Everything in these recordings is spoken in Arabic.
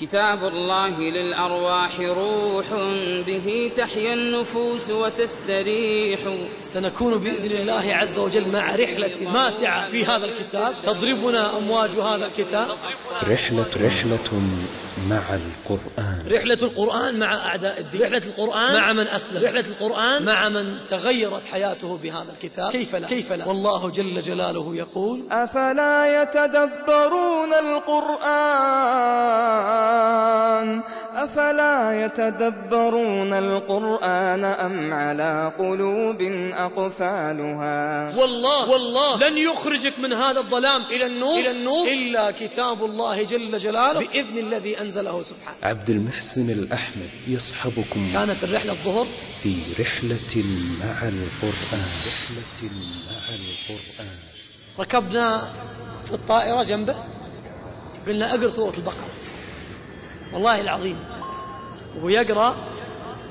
كتاب الله للأرواح روح به تحيا النفوس وتستريح. سنكون بإذن الله عز وجل مع رحلة ماتعة في هذا الكتاب. تضربنا أمواج هذا الكتاب. رحلة رحلة مع القرآن. رحلة القرآن مع أعداء الدين. رحلة القرآن مع من أسلم. رحلة القرآن مع من تغيرت حياته بهذا الكتاب. كيف لا؟ كيف لا؟ والله جل جلاله يقول أفلا يتدبرون القرآن؟ أفلا يتدبرون القرآن أم على قلوب أقفالها؟ والله والله. لن يخرجك من هذا الظلام إلى النور إلى النور. إلا كتاب الله جل جلاله. بإذن الذي أنزله سبحانه. عبد المحسن الأحمد يصحبكم كانت الرحلة الظهر؟ في رحلة مع القرآن. رحلة مع القرآن. ركبنا في الطائرة جنبه قلنا اقرأ سورة البقرة. والله العظيم. وهو يقرأ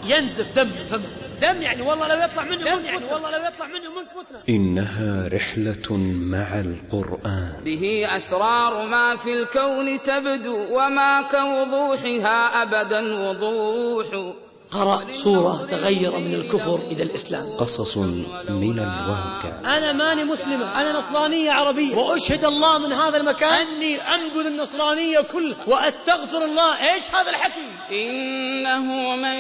ينزف دم من فمه دم يعني والله لو يطلع منه دم يعني والله لو يطلع منه منك متنا إنها رحلة مع القرآن. به أسرار ما في الكون تبدو وما كوضوحها أبدا وضوح. قرأ سورة تغير من الكفر إلى الإسلام. قصص من الواقع أنا ماني مسلمة أنا نصرانية عربية. وأشهد الله من هذا المكان. أني أنبذ النصرانية كلها وأستغفر الله. إيش هذا الحكي؟ إنه من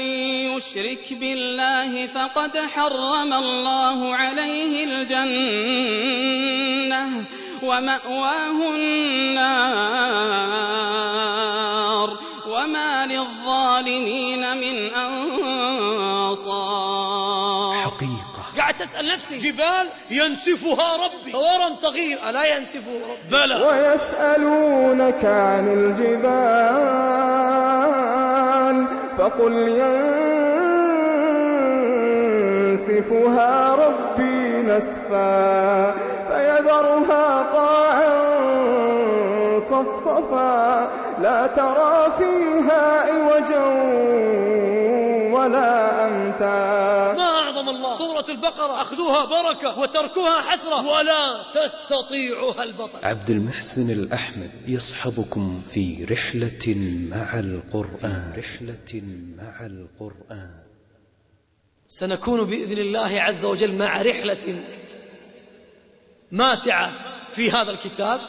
يشرك بالله فقد حرم الله عليه الجنة ومأواه النار. وما للظالمين من أنصار. حقيقة. قاعد تسأل نفسي. جبال ينسفها ربي. ورم صغير. ألا ينسفه ربي؟ بلى. ويسألونك عن الجبال فقل ينسفها ربي نسفا فيذرها قاعا صفصفا لا ترى فيها عوجا ولا أمتا. ما أعظم الله؟ سورة البقرة. أخذوها بركة وتركوها حسرة. ولا تستطيعها البطل. عبد المحسن الأحمد يصحبكم في رحلة مع القرآن. رحلة مع القرآن. سنكون بإذن الله عز وجل مع رحلة ماتعة في هذا الكتاب.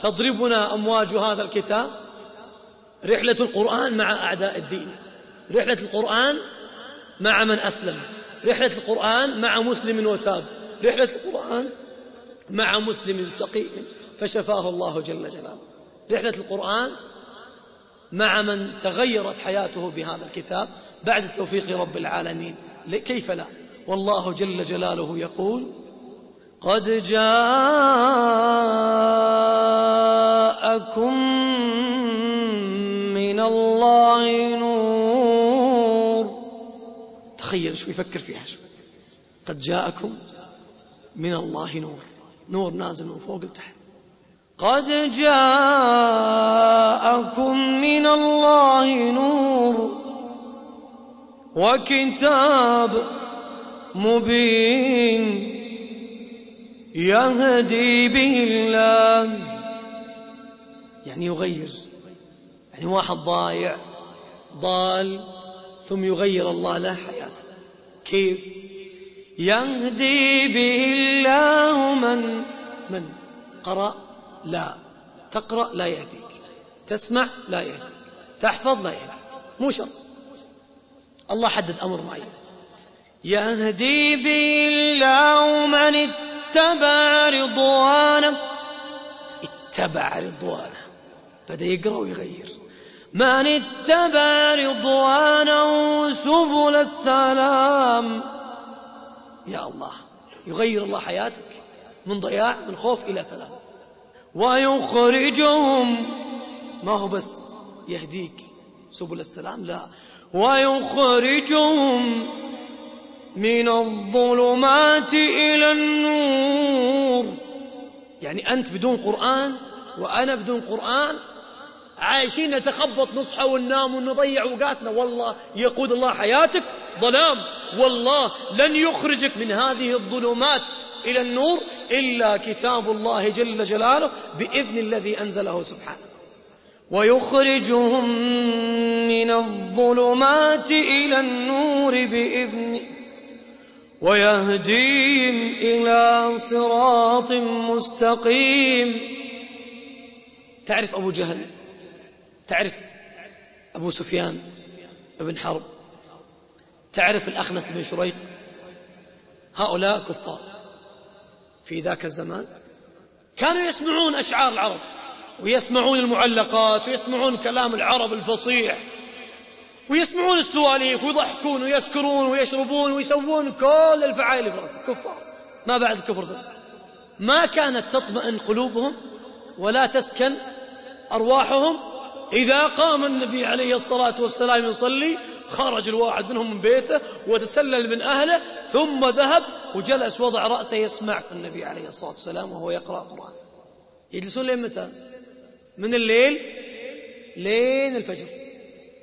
تضربنا أمواج هذا الكتاب. رحلة القرآن مع أعداء الدين. رحلة القرآن مع من أسلم. رحلة القرآن مع مسلم وتاب. رحلة القرآن مع مسلم سقيم فشفاه الله جل جلاله. رحلة القرآن مع من تغيرت حياته بهذا الكتاب بعد توفيق رب العالمين. كيف لا؟ والله جل جلاله يقول قد جاءكم الله نور. تخيل شو يفكر فيها شو قد جاءكم من الله نور. نور نازل من فوق لتحت. قد جاءكم من الله نور وكتاب مبين يهدي به الله. يعني يغير. يعني واحد ضايع ضال ثم يغير الله له حياته. كيف؟ يهدي به الله من من؟ قرأ؟ لا. تقرأ؟ لا يهديك. تسمع؟ لا يهديك. تحفظ؟ لا يهديك. مو شرط. الله حدد أمر معين. يهدي به الله من اتبع رضوانه. اتبع رضوانه. بدأ يقرأ ويغير. من اتبع رضوانه سبل السلام. يا الله يغير الله حياتك من ضياع من خوف إلى سلام. ويخرجهم ما هو بس يهديك سبل السلام لا. ويخرجهم من الظلمات إلى النور. يعني أنت بدون قرآن وأنا بدون قرآن عايشين نتخبط نصحى وننام ونضيع اوقاتنا والله يقود الله حياتك ظلام. والله لن يخرجك من هذه الظلمات إلى النور إلا كتاب الله جل جلاله بإذن الذي أنزله سبحانه. ويخرجهم من الظلمات إلى النور بإذنه ويهديهم إلى صراط مستقيم. تعرف أبو جهل تعرف أبو سفيان بن حرب؟ تعرف الأخنس بن شريق؟ هؤلاء كفار. في ذاك الزمان كانوا يسمعون أشعار العرب ويسمعون المعلقات ويسمعون كلام العرب الفصيح ويسمعون السواليف ويضحكون ويسكرون ويشربون ويسوون كل الفعائل في رأسهم. كفار. ما بعد الكفر ذا. ما كانت تطمئن قلوبهم ولا تسكن أرواحهم إذا قام النبي عليه الصلاة والسلام يصلي خرج الواحد منهم من بيته وتسلل من أهله ثم ذهب وجلس وضع رأسه يسمع النبي عليه الصلاة والسلام وهو يقرأ القرآن. يجلسون لين متى؟ من الليل؟ لين الفجر.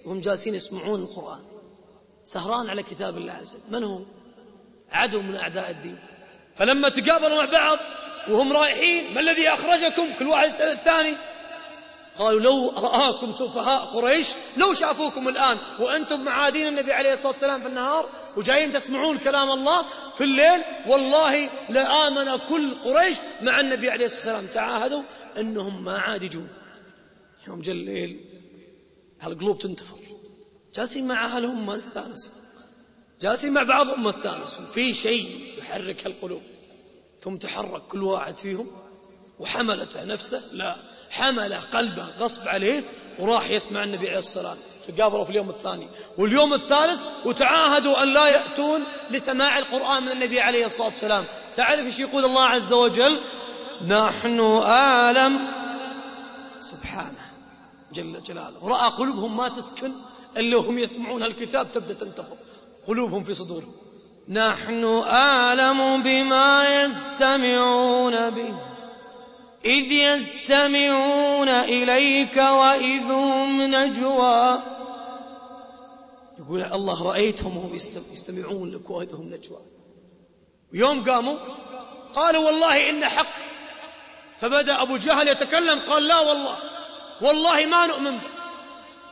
وهم جالسين يسمعون القرآن. سهران على كتاب الله عز وجل. من هو عدو من أعداء الدين. فلما تقابلوا مع بعض وهم رايحين ما الذي أخرجكم؟ كل واحد يسأل الثاني. قالوا لو رآكم سفهاء قريش لو شافوكم الآن وأنتم معادين النبي عليه الصلاة والسلام في النهار وجايين تسمعون كلام الله في الليل والله لآمن كل قريش مع النبي عليه الصلاة والسلام. تعاهدوا أنهم ما عاد يجون يوم جاء الليل هالقلوب تنتفض. جالسين مع أهلهم ما استانسوا. جالسين مع بعضهم ما استانسوا. في شيء يحرك هالقلوب. ثم تحرك كل واحد فيهم وحملته نفسه لا. حمل قلبه غصب عليه وراح يسمع النبي عليه والسلام. تقابلوا في اليوم الثاني. واليوم الثالث وتعاهدوا أن لا يأتون لسماع القرآن من النبي عليه الصلاة والسلام. تعرف إيش يقول الله عز وجل؟ نحن أعلم. سبحانه جل جلاله. رأى قلوبهم ما تسكن إلا وهم يسمعون الكتاب تبدأ تنتفض قلوبهم في صدورهم. نحن أعلم بما يستمعون به. إذ يستمعون إليك وإذ هم نجوى. يقول الله رأيتهم وهم يستمعون لك وإذ هم نجوى. ويوم قاموا قالوا والله إن حق. فبدأ أبو جهل يتكلم قال لا والله والله ما نؤمن به.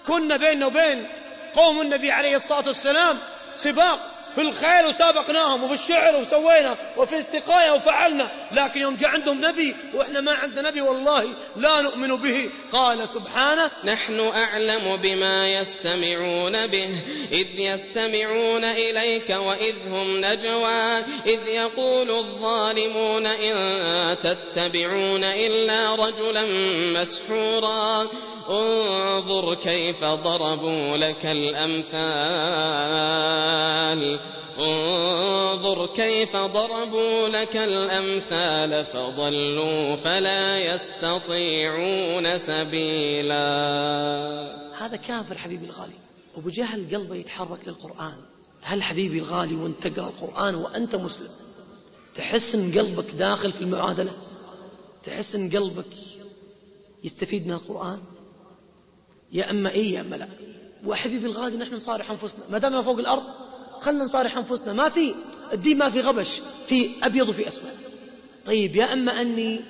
كنا بيننا وبين قوم النبي عليه الصلاة والسلام سباق. في الخير وسابقناهم وفي الشعر وسوينا وفي السقاية وفعلنا. لكن يوم جاء عندهم نبي وإحنا ما عندنا نبي والله لا نؤمن به. قال سبحانه نحن أعلم بما يستمعون به. إذ يستمعون إليك وإذ هم نجوى. إذ يقول الظالمون إن تتبعون إلا رجلا مسحورا. انظر كيف ضربوا لك الأمثال. انظر كيف ضربوا لك الأمثال فضلوا فلا يستطيعون سبيلا. هذا كافر حبيبي الغالي. أبو جهل قلبه يتحرك للقرآن. هل حبيبي الغالي وانت تقرأ القرآن وأنت مسلم؟ تحس إن قلبك داخل في المعادلة؟ تحس إن قلبك يستفيد من القرآن؟ يا أما إيه يا أما لا. وحبيبي الغالي نحن نصارح أنفسنا. ما دامنا فوق الأرض خلنا نصارح أنفسنا. ما في الدين ما في غبش في أبيض وفي أسود. طيب يا أما أني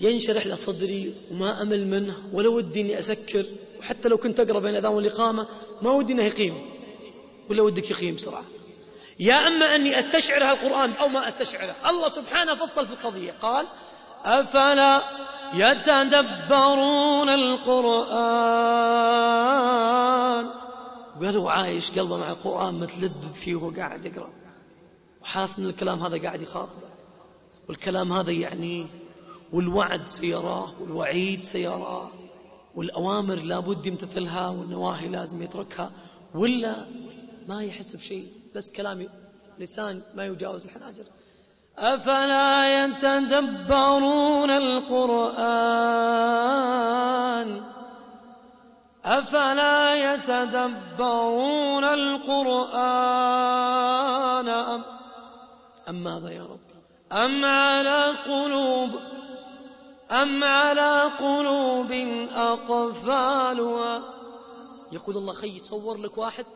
ينشرح لي صدري وما أمل منه ولا ودي أني أسكر وحتى لو كنت أقرأ بين الأذان والإقامة ما ودي أنه يقيم. ولا ودك يقيم بسرعة. يا أما أني أستشعر هالقرآن أو ما أستشعره. الله سبحانه فصل في القضية. قال أفلا يتدبرون القرآن. وقالوا عايش قلبه مع القرآن متلذذ فيه وهو قاعد يقرأ. وحاس إن الكلام هذا قاعد يخاطبه. والكلام هذا يعني والوعد سيراه والوعيد سيراه والأوامر لابد يمتثلها والنواهي لازم يتركها ولا ما يحس بشيء. بس كلام لسان ما يجاوز الحناجر أفلا يتدبرون القرآن؟ أفلا يتدبرون القرآن أم, أم ماذا يا رب؟ أم على قلوب أم على قلوب أقفالها يقول الله خي صور لك واحد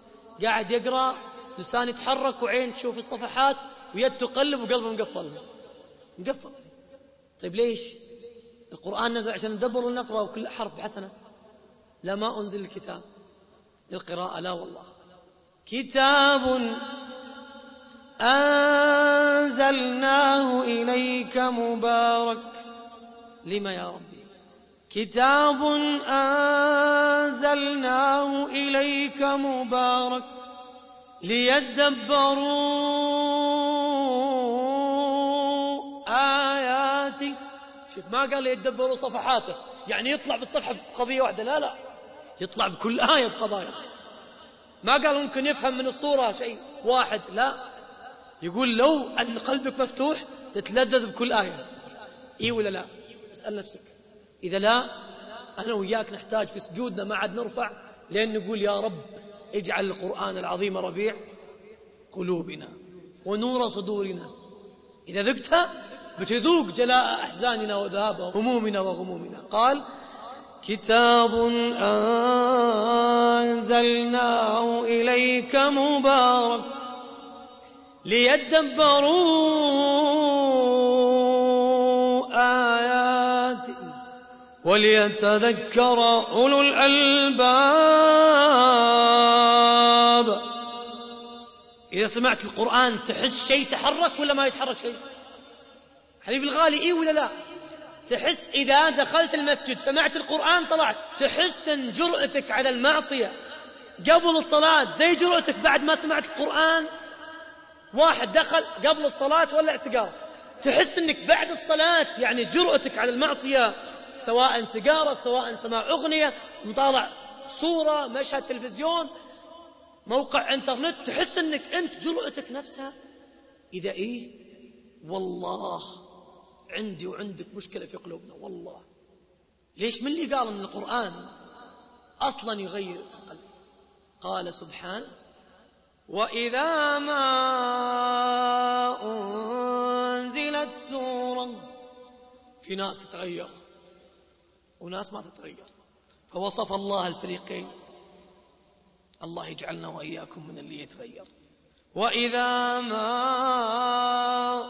قاعد يقرأ لسان يتحرك وعين تشوف الصفحات ويد تقلب وقلبه مقفل. مقفل. طيب ليش؟ القرآن نزل عشان ندبر ونقرأ وكل حرف بحسنة لا ما أنزل الكتاب. للقراءة لا والله. كتاب أنزلناه إليك مبارك. لما يا ربي؟ كتاب أنزلناه إليك مبارك. ليدبروا آياته شوف ما قال يتدبروا صفحاته يعني يطلع بالصفحة بقضية واحدة. لا لا. يطلع بكل آية بقضايا. ما قال ممكن يفهم من الصورة شيء واحد. لا. يقول لو أن قلبك مفتوح تتلذذ بكل آية. إي ولا لا؟ اسأل نفسك. إذا لا أنا وياك نحتاج في سجودنا ما عاد نرفع. لأن نقول يا رب اجعل القرآن العظيم ربيع قلوبنا ونور صدورنا. إذا ذقتها بتذوق جلاء أحزاننا وذهاب همومنا وغمومنا. قال كتاب أنزلناه إليك مبارك ليدبروا آياته وليتذكر أولو الألباب. إذا سمعت القرآن تحس شيء تحرك ولا ما يتحرك شيء؟ حبيبي الغالي إيه ولا لا؟ تحس إذا دخلت المسجد سمعت القرآن طلعت. تحس أن جرأتك على المعصية. قبل الصلاة زي جرأتك بعد ما سمعت القرآن؟ واحد دخل قبل الصلاة ولع سيجارة. تحس أنك بعد الصلاة يعني جرأتك على المعصية سواء سيجارة سواء سماع أغنية مطالع صورة مشهد تلفزيون موقع إنترنت. تحس أنك أنت جرأتك نفسها. إذا إيه؟ والله. عندي وعندك مشكلة في قلوبنا والله. ليش؟ من اللي قال أن القرآن أصلا يغير القلب؟ قال سبحانه وإذا ما أنزلت سورة في ناس تتغير وناس ما تتغير. فوصف الله الفريقين الله يجعلنا وإياكم من اللي يتغير. وإذا ما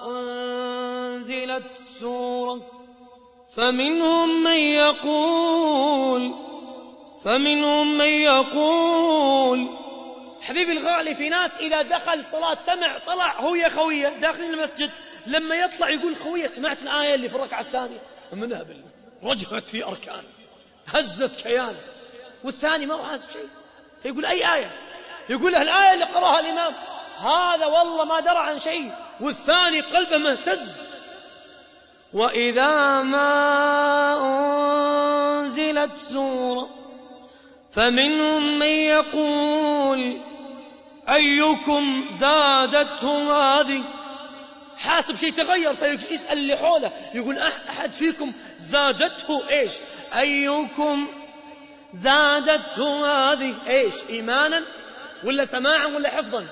أنزلت سورة فمنهم من يقول فمنهم من يقول حبيبي الغالي في ناس إذا دخل الصلاة سمع طلع هو يا خوية داخل المسجد لما يطلع يقول خوية سمعت الآية اللي في الركعة الثانية. منها بالله. رجعت في أركان هزت كيانه والثاني ما هو حاسب شيء فيقول أي آية؟ يقول له الآية اللي قرأها الإمام هذا والله ما درى عن شيء والثاني قلبه مهتز. وإذا ما أنزلت سورة فمنهم من يقول أيكم زادته هذه حاسب شيء تغير فيسأل اللي حوله يقول أحد فيكم زادته إيش؟ أيكم زادته هذه إيش إيمانا ولا سماعا ولا حفظا؟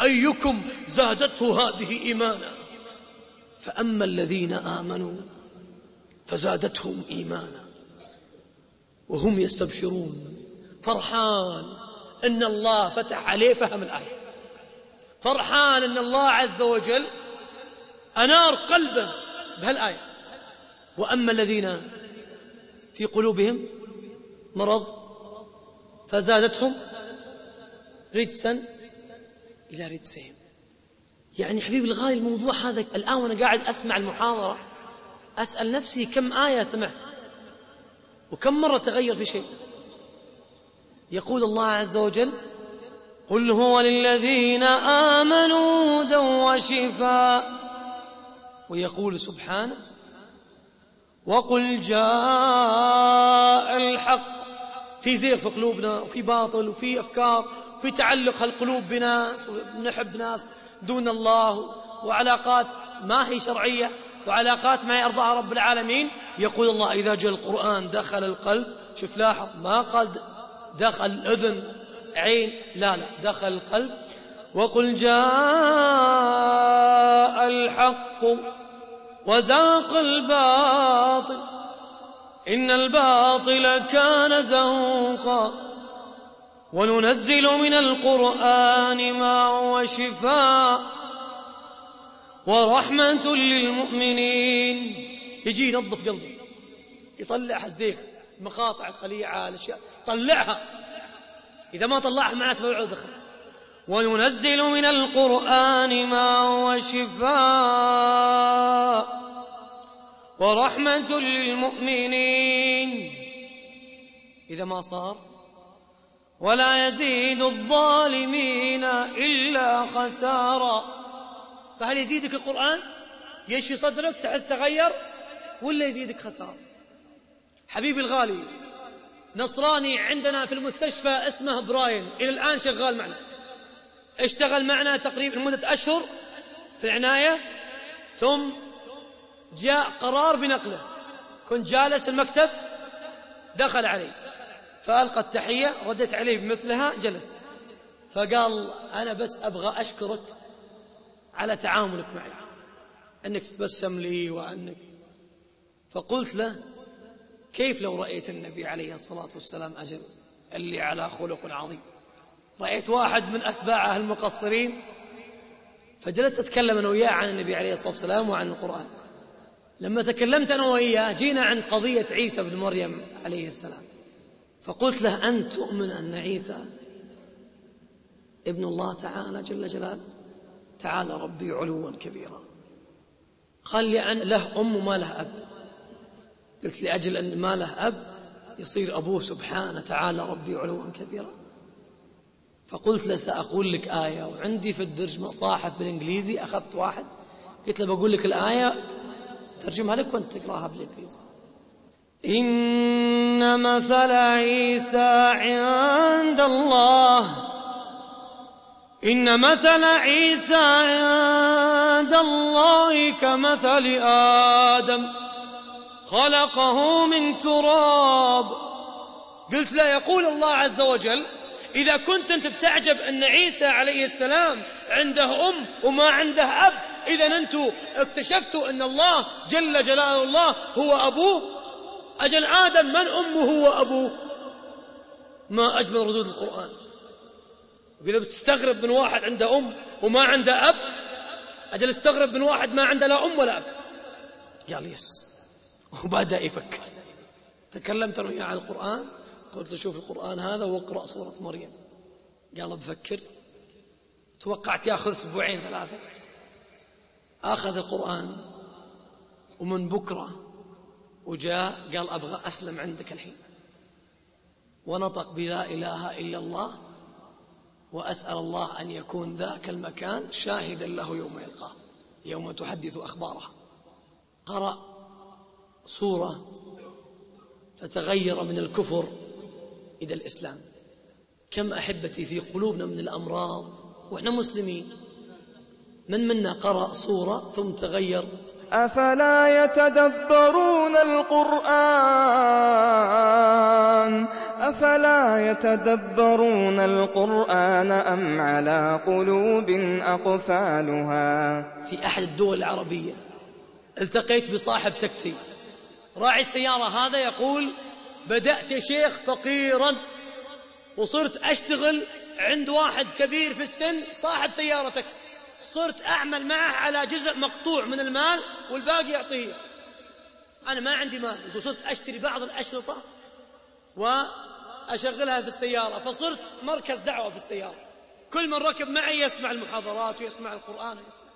أيكم زادته هذه إيمانا؟ فأما الذين آمنوا فزادتهم إيمانا وهم يستبشرون. فرحان أن الله فتح عليه فهم الآية. فرحان أن الله عز وجل أنار قلبه بهالآية. وأما الذين في قلوبهم مرض فزادتهم رجسا إلى رجسهم. يعني حبيبي الغالي الموضوع هذا الآن وأنا قاعد أسمع المحاضرة أسأل نفسي كم آية سمعت؟ وكم مرة تغير في شيء؟ يقول الله عز وجل قل هو للذين آمنوا هدى وشفاء ويقول سبحانه وقل جاء الحق في زيغ في قلوبنا وفي باطل وفي أفكار وفي تعلق القلوب بناس ونحب ناس. دون الله وعلاقات ما هي شرعية وعلاقات ما يرضاها رب العالمين. يقول الله إذا جاء القرآن دخل القلب شوف لاحظ ما قال دخل الأذن عين لا لا دخل القلب. وقل جاء الحق وزاق الباطل إن الباطل كان زهوقا. وننزل من القرآن ما هو شفاء ورحمة للمؤمنين. يجي ينظف قلبه يطلع الزيخ مقاطع الخليعة الأشياء. طلعها. إذا ما طلعها معناته ما دخل وينزل من القرآن ما هو شفاء ورحمة للمؤمنين. إذا ما صار ولا يزيد الظالمين إلا خسارا. فهل يزيدك القرآن؟ يشفي صدرك تحس تغير؟ ولا يزيدك خسارة؟ حبيبي الغالي نصراني عندنا في المستشفى اسمه براين إلى الآن شغال معنا. اشتغل معنا تقريبا لمدة أشهر في العناية ثم جاء قرار بنقله. كنت جالس المكتب دخل علي. فألقى التحية رديت عليه بمثلها جلس. فقال أنا بس أبغى أشكرك على تعاملك معي. أنك تبسم لي وأنك فقلت له كيف لو رأيت النبي عليه الصلاة والسلام أجل؟ اللي على خلق عظيم. رأيت واحد من أتباعه المقصرين. فجلست أتكلم أنا وياه عن النبي عليه الصلاة والسلام وعن القرآن. لما تكلمت أنا وإياه جينا عند قضية عيسى بن مريم عليه السلام. فقلت له أنت تؤمن أن عيسى ابن الله تعالى جل جلاله تعالى ربي علوا كبيرا. قال لي عن له أم وما له أب. قلت لأجل أن ما له أب يصير أبوه سبحانه تعالى ربي علوا كبيرا. فقلت له سأقول لك آية. وعندي في الدرج مصاحف بالإنجليزي أخذت واحد. قلت له بقول لك الآية ترجمها لك وأنت تقراها بالإنجليزي. إن مثل عيسى عند الله. إن مثل عيسى عند الله كمثل آدم. خلقه من تراب. قلت لا يقول الله عز وجل إذا كنت أنت بتعجب أن عيسى عليه السلام عنده أم وما عنده أب إذا أنتم اكتشفتوا أن الله جل جلاله الله هو أبوه أجل آدم من أمه وأبوه؟ ما أجمل ردود القرآن. يقول بتستغرب من واحد عنده أم وما عنده أب؟ أجل استغرب من واحد ما عنده لا أم ولا أب. قال يس. وبدأ يفكر تكلمت أنا وياه عن القرآن قلت له شوف القرآن هذا واقرأ سورة مريم. قال بفكر. توقعت يأخذ أسبوعين ثلاثة. أخذ القرآن ومن بكرة وجاء قال أبغى أسلم عندك الحين. ونطق بلا إله إلا الله وأسأل الله أن يكون ذاك المكان شاهدا له يوم يلقاه يوم تحدث أخبارها قرأ سورة فتغير من الكفر إلى الإسلام. كم أحبتي في قلوبنا من الأمراض وإحنا مسلمين. من منا قرأ سورة ثم تغير أفلا يتدبرون القرآن؟ أفلا يتدبرون القرآن أم على قلوب أقفالها؟ في أحد الدول العربية. التقيت بصاحب تاكسي. راعي السيارة هذا يقول بدأت يا شيخ فقيرا وصرت أشتغل عند واحد كبير في السن صاحب سيارة تاكسي. صرت أعمل معه على جزء مقطوع من المال والباقي يعطيه أنا ما عندي مال. وصرت أشتري بعض الأشرطة وأشغلها في السيارة. فصرت مركز دعوة في السيارة. كل من ركب معي يسمع المحاضرات ويسمع القرآن ويسمع.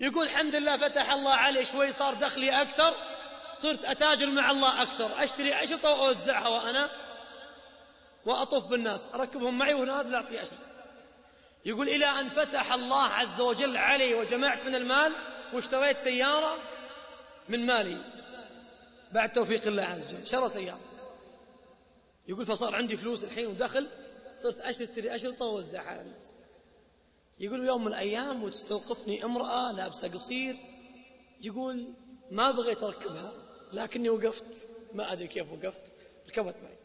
يقول الحمد لله فتح الله علي شوي صار دخلي أكثر. صرت أتاجر مع الله أكثر. أشتري أشرطة وأوزعها وأنا وأطوف بالناس. أركبهم معي ونازل أعطي أشرطة. يقول إلى أن فتح الله عز وجل علي وجمعت من المال واشتريت سيارة من مالي. بعد توفيق الله عز وجل شرى سيارة. يقول فصار عندي فلوس الحين ودخل صرت أشتري أشرطة ووزعها على الناس. يقول يوم من الأيام وتستوقفني امرأة لابسة قصير يقول ما بغيت أركبها لكني وقفت. ما أدري كيف وقفت ركبت معي.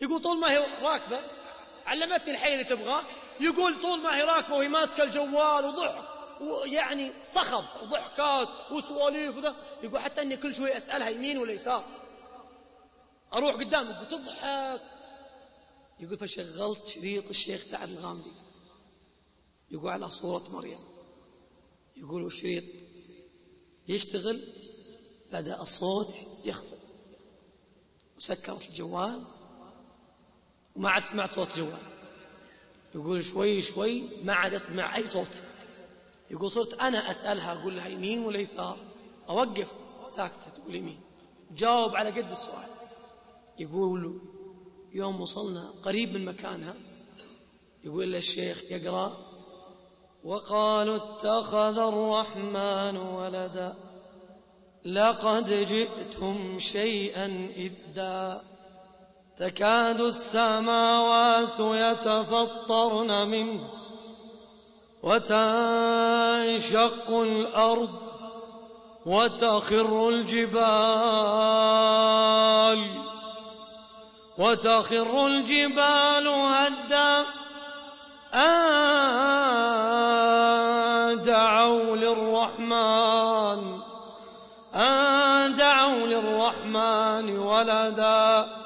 يقول طول ما هي راكبة علمتني الحي اللي تبغاه. يقول طول ما هي راكبة وهي ماسكة الجوال وضحك ويعني صخب وضحكات وسواليف وذا. يقول حتى إني كل شوي أسألها يمين ولا يسار. أروح قدام يقول تضحك. يقول فشغلت شريط الشيخ سعد الغامدي. يقول على صورة مريم. يقول الشريط يشتغل بدأ الصوت يخفض. وسكرت الجوال وما عاد سمعت صوت جوال يقول شوي شوي ما عاد أسمع أي صوت. يقول صرت أنا أسألها أقول لها يمين ولا يسار؟ أوقف. ساكتة. تقول يمين. جاوب على قد السؤال. يقول يوم وصلنا قريب من مكانها يقول الشيخ يقرأ وقالوا اتخذ الرحمن ولدا لقد جئتم شيئا إدا تكاد السماوات يتفطرن منه وتنشق الأرض وتخر الجبال وتخر الجبال هدا أن دعوا للرحمن أن دعوا للرحمن ولدا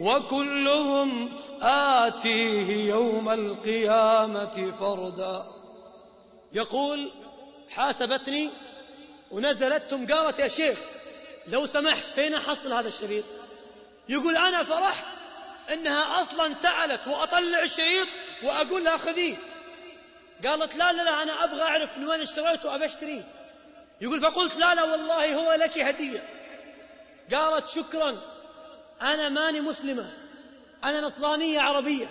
وكلهم آتيه يوم القيامة فردا. يقول حاسبتني ونزلت ثم قالت يا شيخ لو سمحت فين أحصل هذا الشريط؟ يقول أنا فرحت إنها أصلا سألت وأطلع الشريط وأقول لها خذيه قالت لا لا لا أنا أبغى أعرف من وين اشتريته وابى أشتريه. يقول فقلت لا لا والله هو لك هدية. قالت شكرا. أنا ماني مسلمة. أنا نصرانية عربية.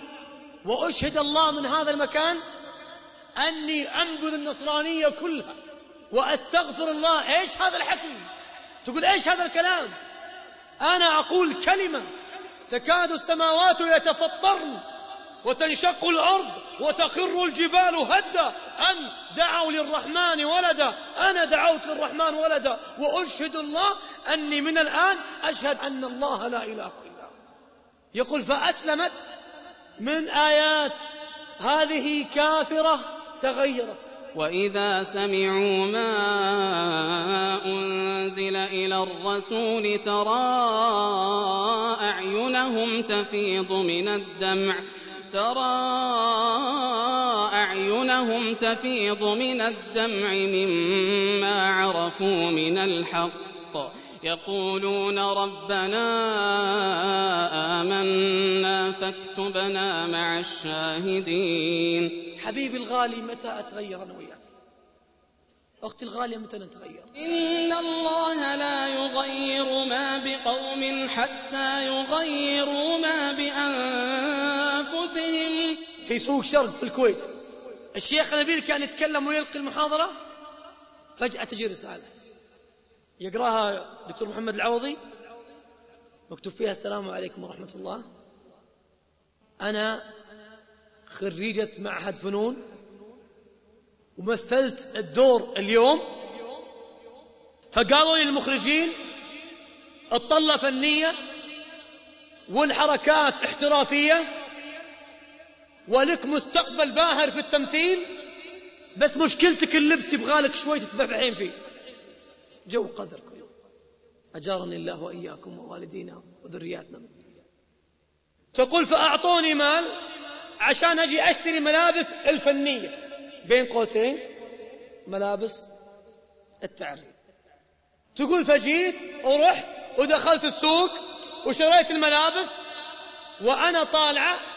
وأشهد الله من هذا المكان أني انبذ النصرانية كلها. وأستغفر الله. إيش هذا الحكي؟ تقول إيش هذا الكلام؟ أنا أقول كلمة تكاد السماوات يتفطرن. وتنشق الأرض وتخر الجبال هدا. أن دعوا للرحمن ولدا؟ أنا دعوت للرحمن ولدا. وأشهد الله أني من الآن أشهد أن الله لا إله إلا هو. يقول فأسلمت من آيات هذه كافرة تغيرت. وإذا سمعوا ما أنزل إلى الرسول ترى أعينهم تفيض من الدمع. ترى أعينهم تفيض من الدمع مما عرفوا من الحق. يقولون ربنا آمنا فاكتبنا مع الشاهدين. حبيبي الغالي متى أتغير أنا وياك؟ أختي الغالية متى نتغير؟ إن الله لا يغير ما بقوم حتى يغيروا ما بأنفسهم. في سوق شرق في الكويت. الشيخ نبيل كان يتكلم ويلقي المحاضرة فجأة تجي رسالة. يقراها دكتور محمد العوضي. مكتوب فيها السلام عليكم ورحمة الله. أنا خريجة معهد فنون ومثلت الدور اليوم. فقالوا لي المخرجين الطلة فنية والحركات احترافية. ولك مستقبل باهر في التمثيل بس مشكلتك اللبس يبغالك شوي تتبعبعين فيه. جو قدر كله أجارني الله وإياكم ووالدينا وذرياتنا. تقول فأعطوني مال عشان أجي أشتري ملابس الفنية. بين قوسين؟ ملابس التعري. تقول فجيت ورحت ودخلت السوق وشريت الملابس وأنا طالعة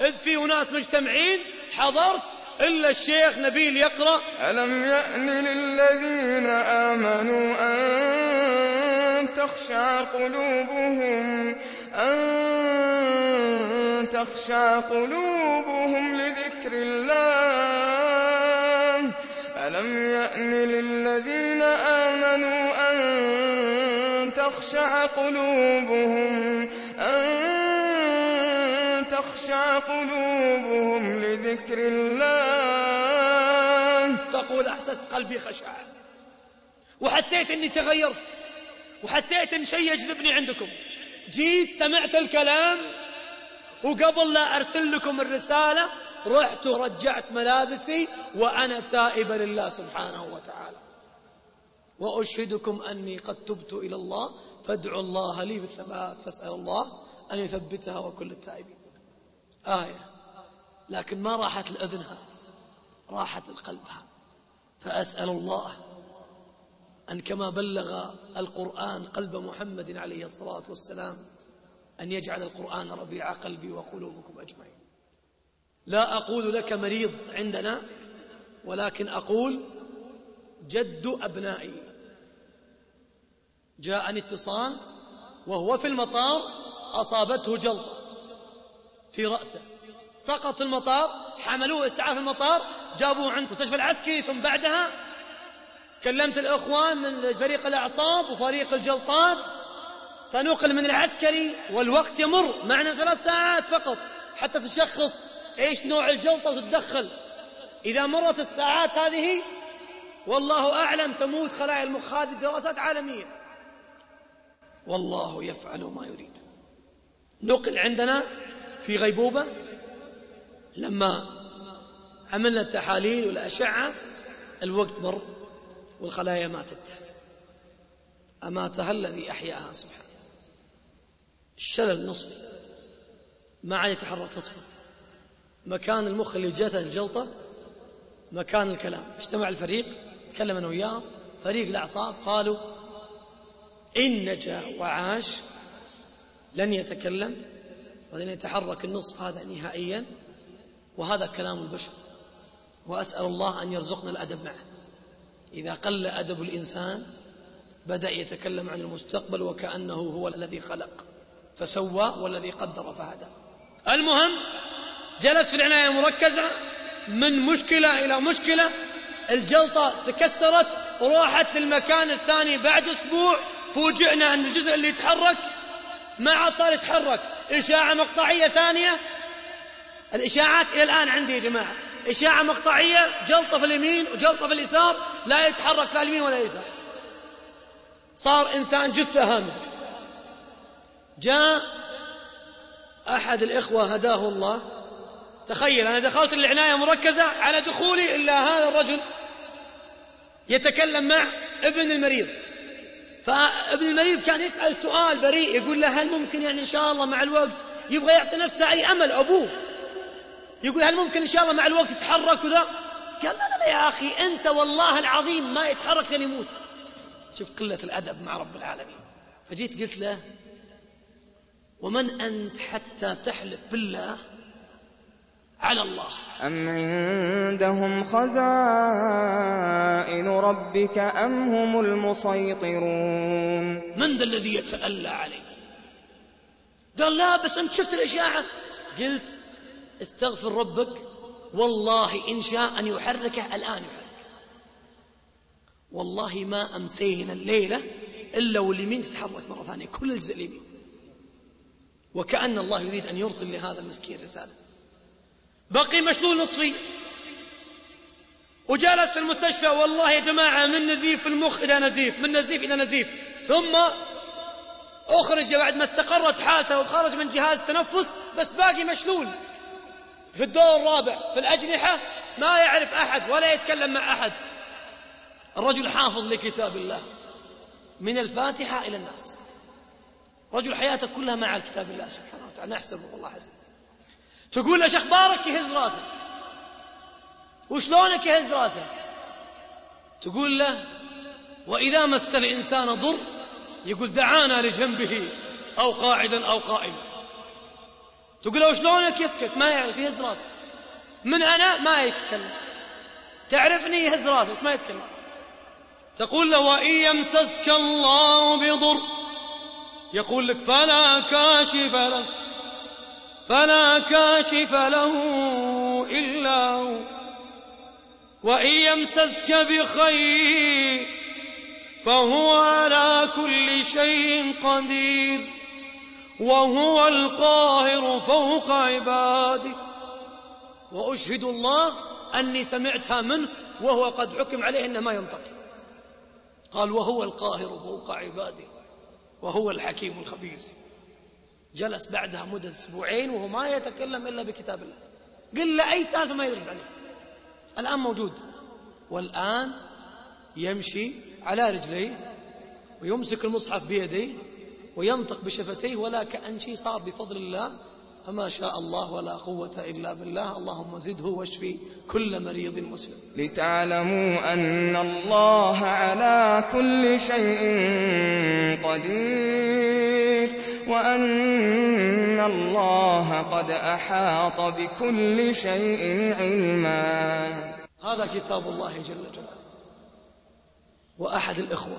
إذ في أناس مجتمعين حضرت إلا الشيخ نبيل يقرأ ألم يأن للذين آمنوا أن تخشع قلوبهم أن تخشع قلوبهم لذكر الله؟ ألم يأن للذين آمنوا أن تخشع قلوبهم قلوبهم لذكر الله. تقول أحسست قلبي خشعا وحسيت أني تغيرت. وحسيت أن شيء يجذبني عندكم. جيت سمعت الكلام وقبل لا أرسل لكم الرسالة رحت ورجعت ملابسي وأنا تائب لله سبحانه وتعالى. وأشهدكم أني قد تبت إلى الله فادعوا الله لي بالثبات فاسأل الله أن يثبتها وكل التائبين. آية. لكن ما راحت لأذنها راحت لقلبها فأسأل الله أن كما بلغ القرآن قلب محمد عليه الصلاة والسلام أن يجعل القرآن ربيع قلبي وقلوبكم أجمعين. لا أقول لك مريض عندنا ولكن أقول جد أبنائي. جاءني اتصال وهو في المطار أصابته جلطة. في رأسه. سقط في المطار حملوه إسعاف المطار جابوه عند مستشفى العسكري ثم بعدها كلمت الأخوان من فريق الأعصاب وفريق الجلطات فنقل من العسكري والوقت يمر معنا ثلاث ساعات فقط حتى تشخص إيش نوع الجلطة وتتدخل. إذا مرت الساعات هذه والله أعلم تموت خلايا المخ هذه دراسات عالمية. والله يفعل ما يريد. نقل عندنا في غيبوبة؟ لما عملنا التحاليل والأشعة الوقت مر والخلايا ماتت. أماتها الذي أحياها سبحانه الشلل نصفي ما عاد يتحرك نصفه. مكان المخ اللي جاته الجلطة مكان الكلام. اجتمع الفريق تكلم أنا وياه فريق الأعصاب قالوا إن نجا وعاش لن يتكلم. ولن يتحرك النصف هذا نهائيا وهذا كلام البشر. وأسأل الله أن يرزقنا الأدب معه. إذا قل أدب الإنسان بدأ يتكلم عن المستقبل وكأنه هو الذي خلق فسوى والذي قدر فهدى. المهم جلس في العناية المركزة من مشكلة إلى مشكلة الجلطة تكسرت وراحت في المكان الثاني بعد أسبوع فوجئنا أن الجزء اللي يتحرك ما عاد صار يتحرك. إشاعة مقطعية ثانية. الإشاعات إلى الآن عندي يا جماعة. إشاعة مقطعية جلطة في اليمين وجلطة في اليسار لا يتحرك لا اليمين ولا اليسار. صار إنسان جثة هامدة جاء أحد الإخوة هداه الله. تخيل أنا دخلت العناية مركزة على دخولي إلا هذا الرجل يتكلم مع ابن المريض. فابن المريض كان يسأل سؤال بريء يقول له هل ممكن يعني إن شاء الله مع الوقت يبغى يعطي نفسه أي أمل أبوه. يقول هل ممكن إن شاء الله مع الوقت يتحرك وذا؟ قال لا لا يا أخي انسى والله العظيم ما يتحرك لين يموت. شوف قلة الأدب مع رب العالمين. فجيت قلت له ومن أنت حتى تحلف بالله على الله. أم عندهم خزائن ربك أم هم المسيطرون؟ من ذا الذي يتألى عليه قال لا بس أنت شفت الإشاعة قلت استغفر ربك والله إن شاء أن يحركه الآن يحرك. والله ما أمسينا الليلة إلا واليمين تتحرك مرة ثانية كل الجزء اليمين. وكأن الله يريد أن يرسل لهذا المسكين رسالة. بقي مشلول نصفي. وجلس في المستشفى والله يا جماعة من نزيف المخ إلى نزيف من نزيف إلى نزيف. ثم أخرج بعد ما استقرت حالته وخرج من جهاز التنفس بس باقي مشلول. في الدور الرابع في الأجنحة ما يعرف أحد ولا يتكلم مع أحد. الرجل حافظ لكتاب الله. من الفاتحة إلى الناس. رجل حياته كلها مع الكتاب الله سبحانه وتعالى. نحسبه والله حسن تقول له أخبارك يهز راسه. وشلونك يهز راسه؟ تقول له وإذا مس الإنسان ضر يقول دعانا لجنبه أو قاعدا أو قائما. تقول له شلونك يسكت؟ ما يعرف يهز راسه. من أنا؟ ما يتكلم. تعرفني؟ يهز راسه بس ما يتكلم. تقول له وإن يمسسك الله بضر يقول لك فلا كاشف له. فلا كاشف له إلا هو. وإن يمسسك بخير فهو على كل شيء قدير. وهو القاهر فوق عباده. وأشهد الله أني سمعتها منه وهو قد حكم عليه أنه ما ينطق. قال وهو القاهر فوق عباده. وهو الحكيم الخبير. جلس بعدها مدة أسبوعين وهو ما يتكلم إلا بكتاب الله. قل له أي سالفة ما يدري عليه الآن موجود. والآن يمشي على رجليه ويمسك المصحف بيديه وينطق بشفتيه ولا كأن شيء صار بفضل الله فما شاء الله ولا قوة إلا بالله. اللهم زده واشفي كل مريض مسلم. لتعلموا أن الله على كل شيء قدير وأن الله قد أحاط بكل شيء علما. هذا كتاب الله جل جلاله. وأحد الإخوة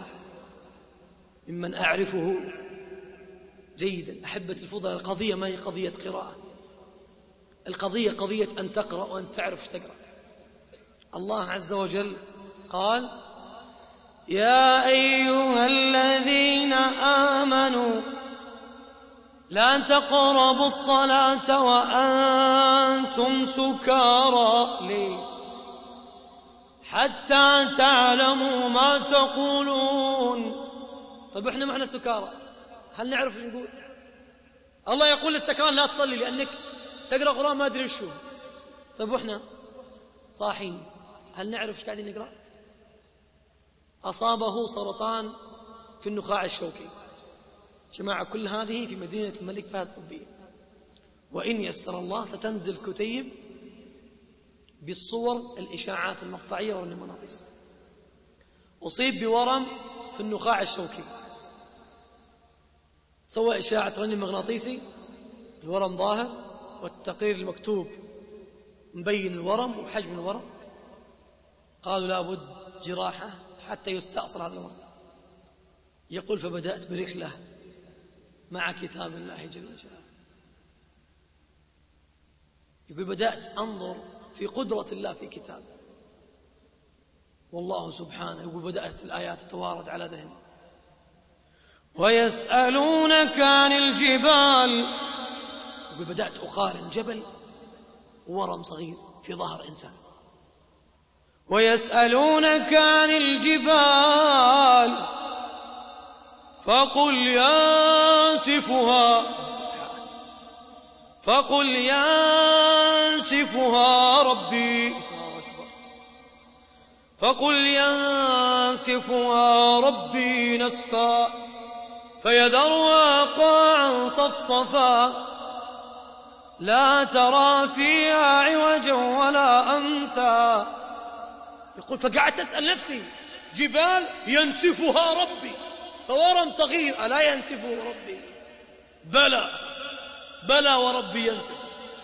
ممن أعرفه جيدا. أحبة الفضل القضية ما هي قضية قراءة. القضية قضية أن تقرأ وأن تعرف تقرأ. الله عز وجل قال يا أيها الذين آمنوا لا تقربوا الصلاة وأنتم سكارى. ليه؟ حتى تعلموا ما تقولون. طيب إحنا معنا سكارى. هل نعرف إيش نقول؟ الله يقول للسكران لا تصلي لأنك تقرأ قرآن ما أدري وش هو. طيب وإحنا صاحين هل نعرف إيش قاعدين نقرأ؟ أصابه سرطان في النخاع الشوكي. جماعة كل هذه في مدينة الملك فهد الطبية وإن يسر الله ستنزل كتيب بالصور الإشاعات المقطعية والمغناطيس أصيب بورم في النخاع الشوكي. سوى إشاعة رنين مغناطيسي الورم ظاهر والتقرير المكتوب مبين الورم وحجم الورم. قالوا لابد جراحة حتى يستأصل هذا المرض يقول فبدأت برحلة مع كتاب الله جل جلاله يقول بدأت أنظر في قدرة الله في كتابه والله سبحانه يقول بدأت الآيات تتوارد على ذهني. ويسألونك عن الجبال. يقول بدأت أقارن جبل وورم صغير في ظهر إنسان. ويسألونك عن الجبال فقل ينسفها. فقل ينسفها ربي. فقل ينسفها ربي نسفا. فيذرها قاعا صفصفا. لا ترى فيها عوجا ولا أمتا. يقول فقعدت أسأل نفسي جبال ينسفها ربي. فورم صغير ألا ينسفه ربي؟ بلى بلى وربي ينسف.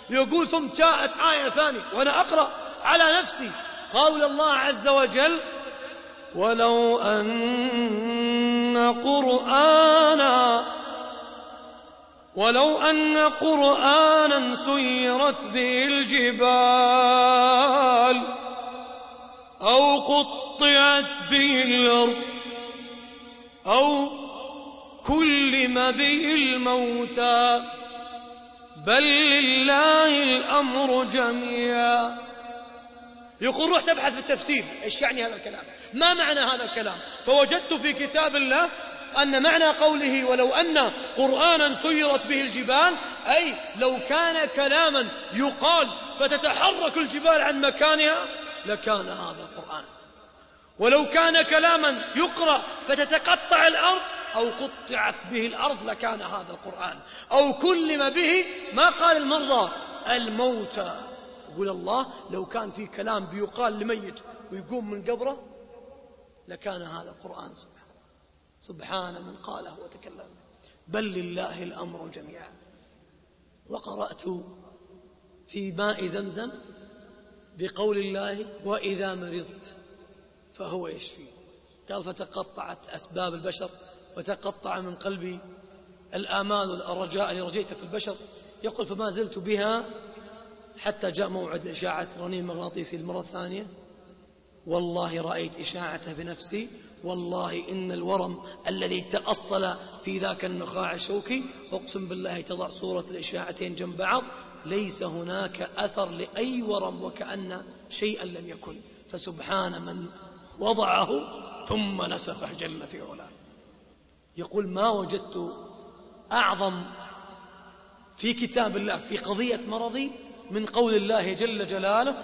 يقول ثم جاءت آية ثانية وأنا أقرأ على نفسي قول الله عز وجل ولو أن قرآنا ولو أن قرآنا سيرت به الجبال أو قطعت به الأرض أو كلم به الموتى بل لله الأمر جميعا. يقول رحت أبحث في التفسير إيش يعني هذا الكلام؟ ما معنى هذا الكلام؟ فوجدت في كتاب الله أن معنى قوله ولو أن قرآنا سيرت به الجبال أي لو كان كلاما يقال فتتحرك الجبال عن مكانها لكان هذا القرآن. ولو كان كلاما يقرأ فتتقطع الأرض أو قطعت به الأرض لكان هذا القرآن. أو كلم به ما قال المرضى؟ الموتى. يقول الله لو كان في كلام بيقال لميت ويقوم من قبره لكان هذا القرآن سبحانه. سبحان من قاله وتكلم. بل لله الأمر جميعا. وقرأت في ماء زمزم بقول الله وإذا مرضت فهو يشفي. قال فتقطعت أسباب البشر وتقطع من قلبي الآمال والرجاء اللي رجيته في البشر. يقول فما زلت بها حتى جاء موعد إشاعة رنين مغناطيسي المرة الثانية. والله رأيت إشاعته بنفسي والله إن الورم الذي تأصل في ذاك النخاع الشوكي أقسم بالله تضع صورة الإشاعتين جنب بعض ليس هناك أثر لأي ورم وكأن شيئا لم يكن. فسبحان من وضعه ثم نسفه جل في علاه يقول ما وجدت أعظم في كتاب الله في قضية مرضي من قول الله جل جلاله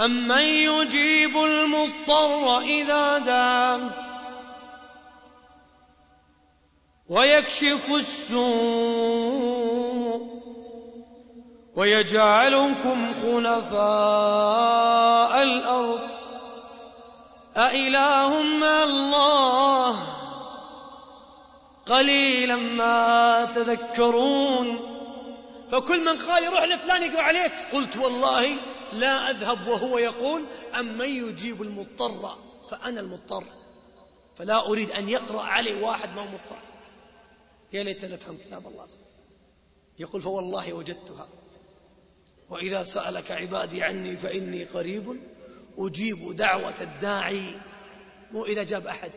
أمن يجيب المضطر إذا دعاه ويكشف السوء ويجعلكم خلفاء الأرض أإله مع الله قليلا ما تذكرون فكل من قال يروح لفلان يقرأ عليك قلت والله لا أذهب وهو يقول أمن يجيب المضطر فأنا المضطر. فلا أريد أن يقرأ علي واحد ما هو مضطر. يا ليت نفهم كتاب الله سبحانه يقول فوالله وجدتها. وإذا سألك عبادي عني فإني قريب أجيب دعوة الداعي. مو إذا جاب أحد.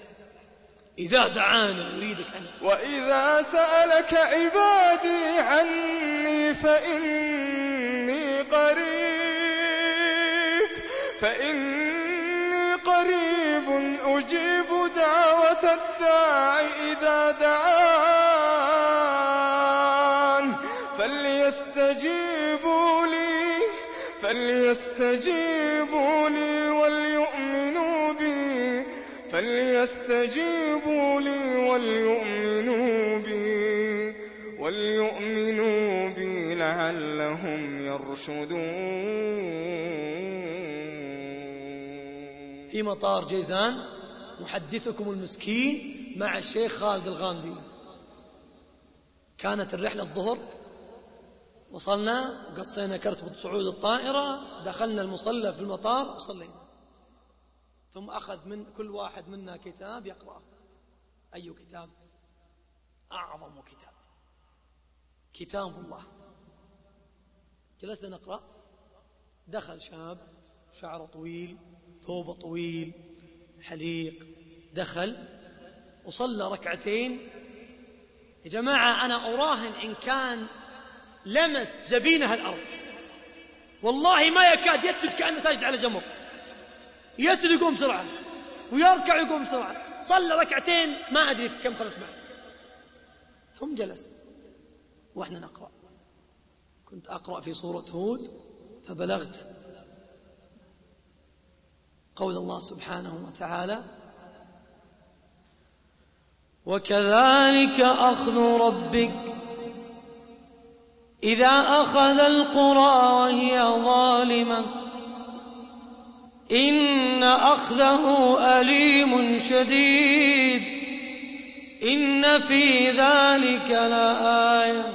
إذا دعانا نريدك أنت. وإذا سألك عبادي عني فإني قريب فإني قريب أجيب دعوة الداعي إذا دعان. فليستجيبوا لي فليستجيبوا لي وليؤمنوا بي. فليستجيبوا لي وليؤمنوا بي وليؤمنوا بي لعلهم يرشدون. في مطار جيزان محدثكم المسكين مع الشيخ خالد الغامدي. كانت الرحلة الظهر وصلنا وقصينا كرت صعود الطائرة دخلنا المصلى في المطار وصلينا. ثم أخذ من كل واحد منا كتاب يقرأه. أي كتاب؟ أعظم كتاب. كتاب الله. جلسنا نقرأ. دخل شاب شعره طويل ثوبه طويل حليق. دخل وصلى ركعتين. يا جماعة أنا أراهن إن كان لمس جبينها الأرض. والله ما يكاد يسجد كأنه ساجد على جمر يسجد يقوم بسرعة ويركع يقوم بسرعة. صلى ركعتين ما أدري كم خذت معه. ثم جلس. وإحنا نقرأ. كنت أقرأ في سورة هود فبلغت قول الله سبحانه وتعالى وكذلك أخذ ربك إذا أخذ القرى وهي ظالمة إن أخذه أليم شديد إن في ذلك لآية.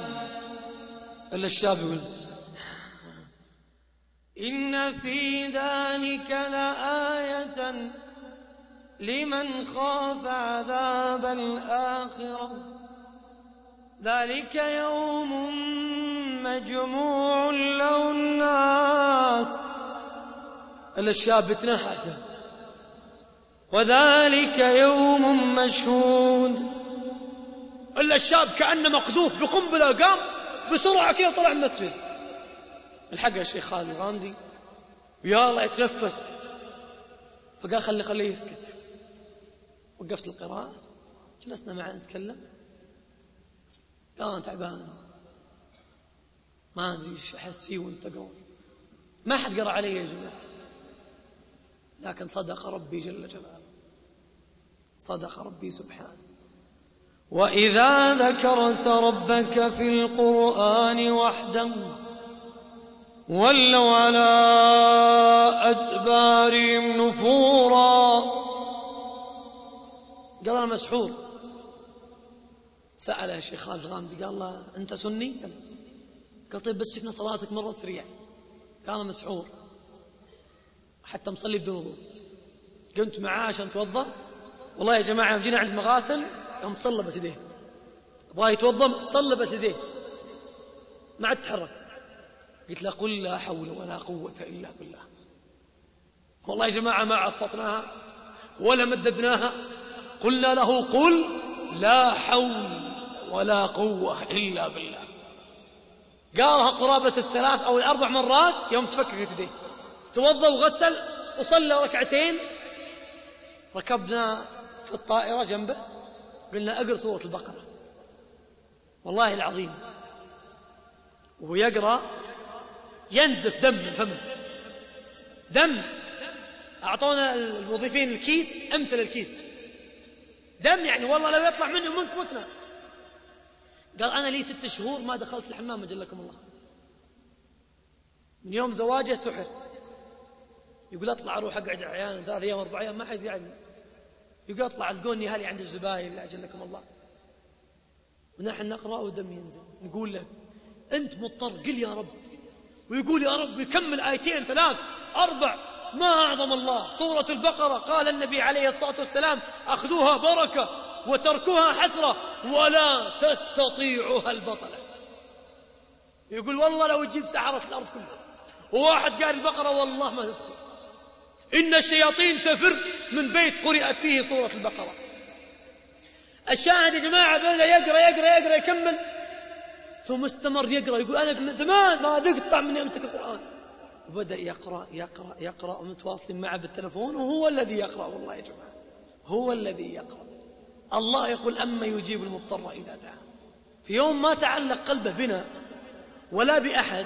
إلا الشاب يقول إن في ذلك لآية لمن خاف عذاب الآخرة. ذلك يوم مجموع له الناس. إلا الشاب يتنحت وذلك يوم مشهود. إلا الشاب كأنه مقذوف بقنبلة قام بسرعة كذا طلع من المسجد. الحق يا شيخ خالد الغامدي. ويا الله يتنفس. فقال خلي خليه يسكت. وقفت القراءة. جلسنا معه نتكلم. قال أنا تعبان. ما أدري إيش أحس فيه وأنت قوم ما حد قرأ علي يا جماعة. لكن صدق ربي جل جلاله. صدق ربي سبحانه. وإذا ذكرت ربك في القرآن وحده ولوا على أدبارهم نفورا. قال أنا مسحور. سأل يا شيخ خالد الغامدي قال الله أنت سني؟ قال طيب بس شفنا صلاتك مرة سريع كان مسحور. حتى مصلي بدون وضوء. قمت معاه عشان أتوضأ. والله يا جماعة يوم جينا عند مغاسل يوم تصلبت يديه. أبغاه يتوضأ صلبت يديه. ما عاد تحرك. قلت له قل لا حول ولا قوة إلا بالله. والله يا جماعة ما عططناها ولا مددناها. قلنا له قل لا حول ولا قوة إلا بالله. قالها قرابة الثلاث أو الأربع مرات يوم تفككت يديه توضأ وغسل وصلى ركعتين. ركبنا في الطائرة جنبه. قلنا أقرأ سورة البقرة. والله العظيم. وهو يقرأ ينزف دم من فمه. دم أعطونا الموظفين الكيس أمثل الكيس. دم يعني والله لو يطلع منه منك متنا. قال أنا لي ست شهور ما دخلت الحمام أجلكم الله. من يوم زواجه سحر. يقول أطلع أروح أقعد أحيانا ثلاث أيام أربع أيام ما حد يعني يقول أطلع ألقوني هالي عند الزباين اجلكم الله. ونحن نقرأ ودم ينزل. نقول له أنت مضطر قل يا رب. ويقول يا رب يكمل آيتين ثلاث أربع ما أعظم الله. سورة البقرة قال النبي عليه الصلاة والسلام أخذوها بركة وتركها حسرة ولا تستطيعها البطله يقول والله لو تجيب سحرة الأرض كلها. وواحد قال البقرة والله ما تدخل. إن الشياطين تفر من بيت قرأت فيه سورة البقرة. الشاهد يا جماعة بدأ يقرأ يقرأ يقرأ يكمل. ثم استمر يقرأ يقول أنا من زمان ما ذقت طعم مني أمسك القرآن. وبدأ يقرأ يقرأ يقرأ ومتواصلين معه بالتلفون وهو الذي يقرأ والله يا جماعة. هو الذي يقرأ. الله يقول أما يجيب المضطر إذا دعا. في يوم ما تعلق قلبه بنا ولا بأحد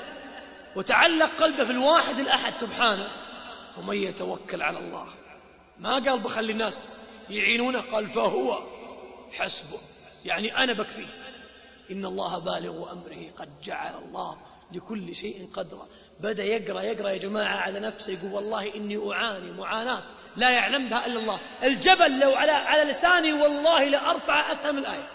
وتعلق قلبه بالواحد الأحد سبحانه ومن يتوكل على الله؟ ما قال بخلي الناس يعينونه؟ قال فهو حسبه. يعني أنا بكفيه. إن الله بالغ أمره قد جعل الله لكل شيء قدرا. بدأ يقرأ يقرأ يا جماعة على نفسه يقول والله إني أعاني معاناة لا يعلم بها إلا الله. الجبل لو على على لساني والله لأرفع أسهم الآية.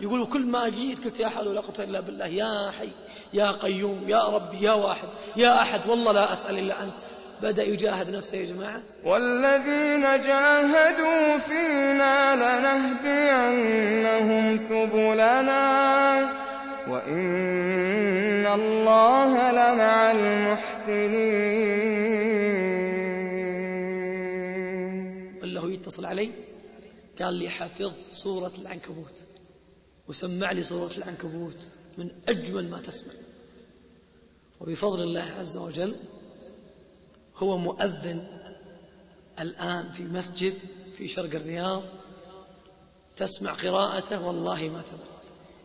يقول وكل ما جيت قلت يا حول ولا قوة إلا بالله يا حي يا قيوم يا ربي يا واحد يا أحد والله لا أسأل إلا أنت. بدأ يجاهد نفسه يا جماعة؟ والذين جاهدوا فينا لنهدينهم سبلنا وإن الله لمع المحسنين. له يتصل علي قال لي حفظت سورة العنكبوت وسمع لي سورة العنكبوت من أجمل ما تسمع. وبفضل الله عز وجل هو مؤذن الآن في مسجد في شرق الرياض تسمع قراءته؟ والله ما تمل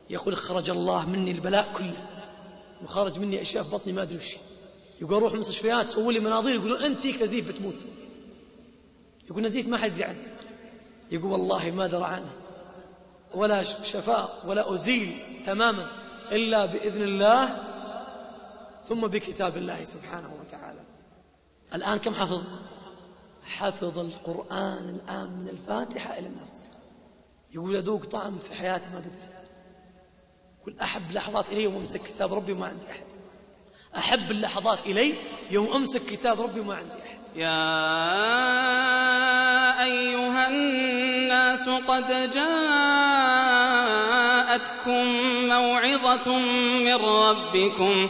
يقول خرج الله مني البلاء كله. وخرج مني أشياء في بطني ما أدري وش. يقول أروح المستشفيات سووا لي مناظير يقولون أنت فيك نزيف بتموت. يقول نزيف ما حد يدري عنه يقول والله ما درى عنه ولا شفاء ولا أزيل تماما إلا بإذن الله ثم بكتاب الله سبحانه وتعالى. الآن كم حفظ؟ حفظ القرآن الآن من الفاتحة إلى النص. يقول أذوق طعم في حياتي ما ذقت. يقول أحب لحظات إلي يوم أمسك كتاب ربي وما عندي أحد. أحب اللحظات إلي يوم أمسك كتاب ربي وما عندي أحد. يا أيها الناس قد جاءتكم موعظة من ربكم.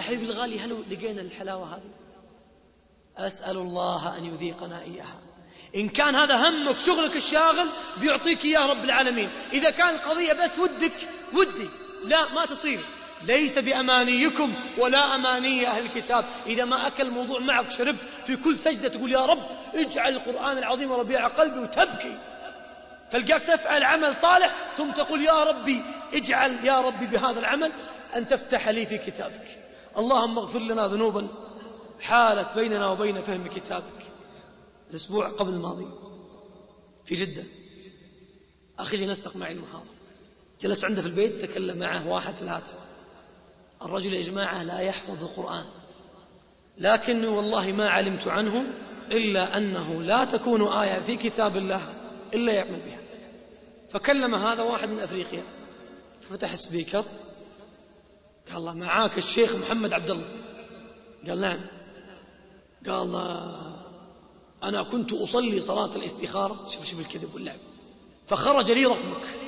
فحبيبي الغالي هل لقينا الحلاوة هذه؟ أسأل الله أن يذيقنا إياها. إن كان هذا همك شغلك الشاغل بيعطيك إياه رب العالمين. إذا كان القضية بس ودك ودي. لا ما تصير. ليس بأمانيكم ولا أماني أهل الكتاب. إذا ما أكل الموضوع معك شربت في كل سجدة تقول يا رب اجعل القرآن العظيم ربيع قلبي وتبكي. تلقاك تفعل عمل صالح ثم تقول يا ربي اجعل يا ربي بهذا العمل أن تفتح لي في كتابك. اللهم اغفر لنا ذنوبا حالت بيننا وبين فهم كتابك. الأسبوع قبل الماضي في جدة. أخي اللي نسق معي المحاضرة. جلس عنده في البيت تكلم معه واحد في الهاتف. الرجل يا جماعة لا يحفظ القرآن. لكني والله ما علمت عنه إلا أنه لا تكون آية في كتاب الله إلا يعمل بها. فكلم هذا واحد من أفريقيا. فتح السبيكر قال معاك الشيخ محمد عبد الله قال نعم. قال أنا كنت أصلي صلاة الاستخارة. شوف شوف الكذب واللعب. فخرج لي رقمك.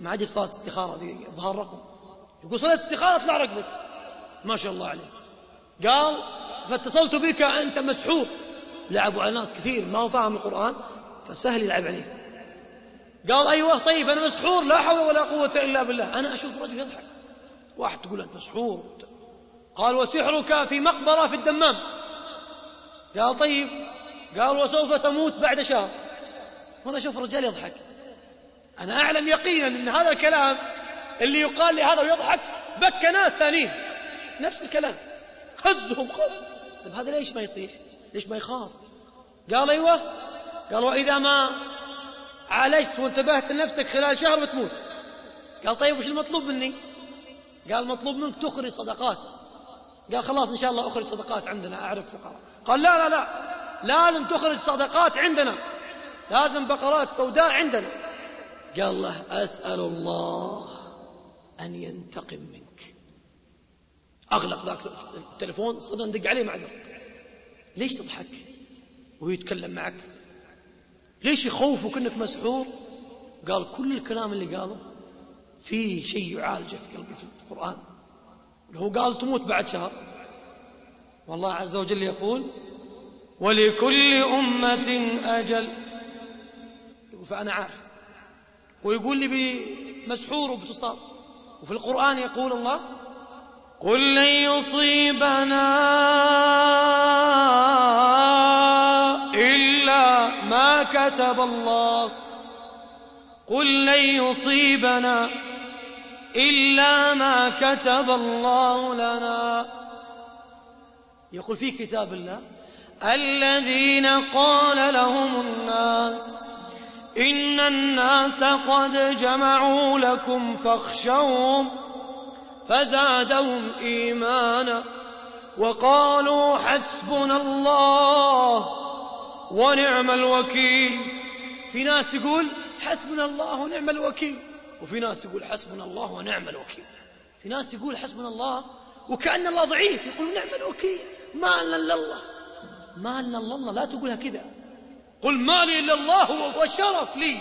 ما عجب صلاة استخارة ذي ظهر رقم. يقول صلاة استخارة طلع رقمك. ما شاء الله عليك. قال فاتصلت بك أنت مسحور. لعبوا على ناس كثير ما هو فاهم القرآن فسهل يلعب عليه قال أيوة طيب أنا مسحور لا حول ولا قوة إلا بالله. أنا أشوف رجل يضحك. واحد تقول أنت مسحور قال وسحرك في مقبرة في الدمام. قال طيب. قال وسوف تموت بعد شهر. وأنا أشوف الرجال يضحك. أنا أعلم يقينا أن هذا الكلام اللي يقال لي هذا ويضحك بكى ناس ثانيين. نفس الكلام. هزهم خف طيب هذا ليش ما يصيح؟ ليش ما يخاف؟ قال أيوة. قال وإذا ما عالجت وانتبهت لنفسك خلال شهر بتموت. قال طيب وش المطلوب مني؟ قال مطلوب منك تخرج صدقات. قال خلاص إن شاء الله أخرج صدقات عندنا أعرف فقراء. قال لا لا لا لازم تخرج صدقات عندنا. لازم بقرات سوداء عندنا. قال له أسأل الله أن ينتقم منك. أغلق ذاك التليفون صدق ندق عليه عاد ليش تضحك وهو يتكلم معك؟ ليش يخوفك إنك مسحور؟ قال كل الكلام اللي قاله فيه شيء يعالجه في قلبي في القرآن. هو قال تموت بعد شهر. والله عز وجل يقول ولكل أمة أجل. فأنا عارف. ويقول لي بمسحور وبتصاب. وفي القرآن يقول الله قل لن يصيبنا إلا ما كتب الله. قل لن يصيبنا إلا ما كتب الله لنا. يقول في كتاب الله الذين قال لهم الناس إن الناس قد جمعوا لكم فاخشوهم فزادهم إيمانا وقالوا حسبنا الله ونعم الوكيل. في ناس يقول حسبنا الله ونعم الوكيل. وفي ناس يقول حسبنا الله ونعم الوكيل. في ناس يقول حسبنا الله وكأن الله ضعيف يقول نعم الوكيل. ما لنا إلا الله. ما لنا إلا الله لا تقولها كذا. قل ما لي إلا الله وشرف لي.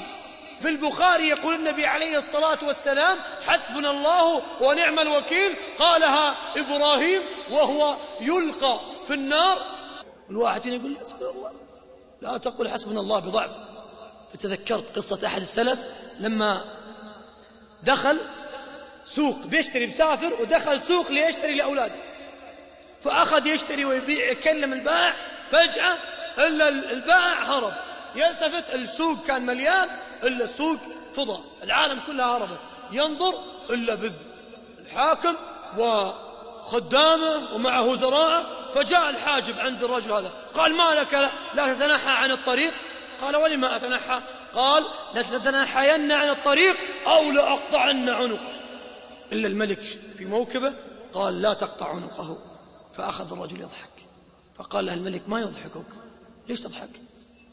في البخاري يقول النبي عليه الصلاة والسلام حسبنا الله ونعم الوكيل. قالها إبراهيم وهو يلقى في النار. الواحد يقول حسبنا الله. لا تقل حسبنا الله بضعف. فتذكرت قصة أحد السلف لما دخل سوق بيشتري مسافر ودخل سوق ليشتري لأولاده فأخذ يشتري ويبيع يكلم البائع فجأة إلا البائع هرب. يلتفت السوق كان مليان إلا السوق فضى. العالم كلها هربت. ينظر إلا بذ الحاكم وخدامه ومعه زراعة. فجاء الحاجب عند الرجل هذا قال ما لك لا تتنحى عن الطريق؟ قال ولما أتنحى قال لتتنحين عن الطريق أو لأقطعن عنقك إلا الملك في موكبة قال لا تقطع عنقه. فأخذ الرجل يضحك. فقال له الملك ما يضحكك؟ ليش تضحك؟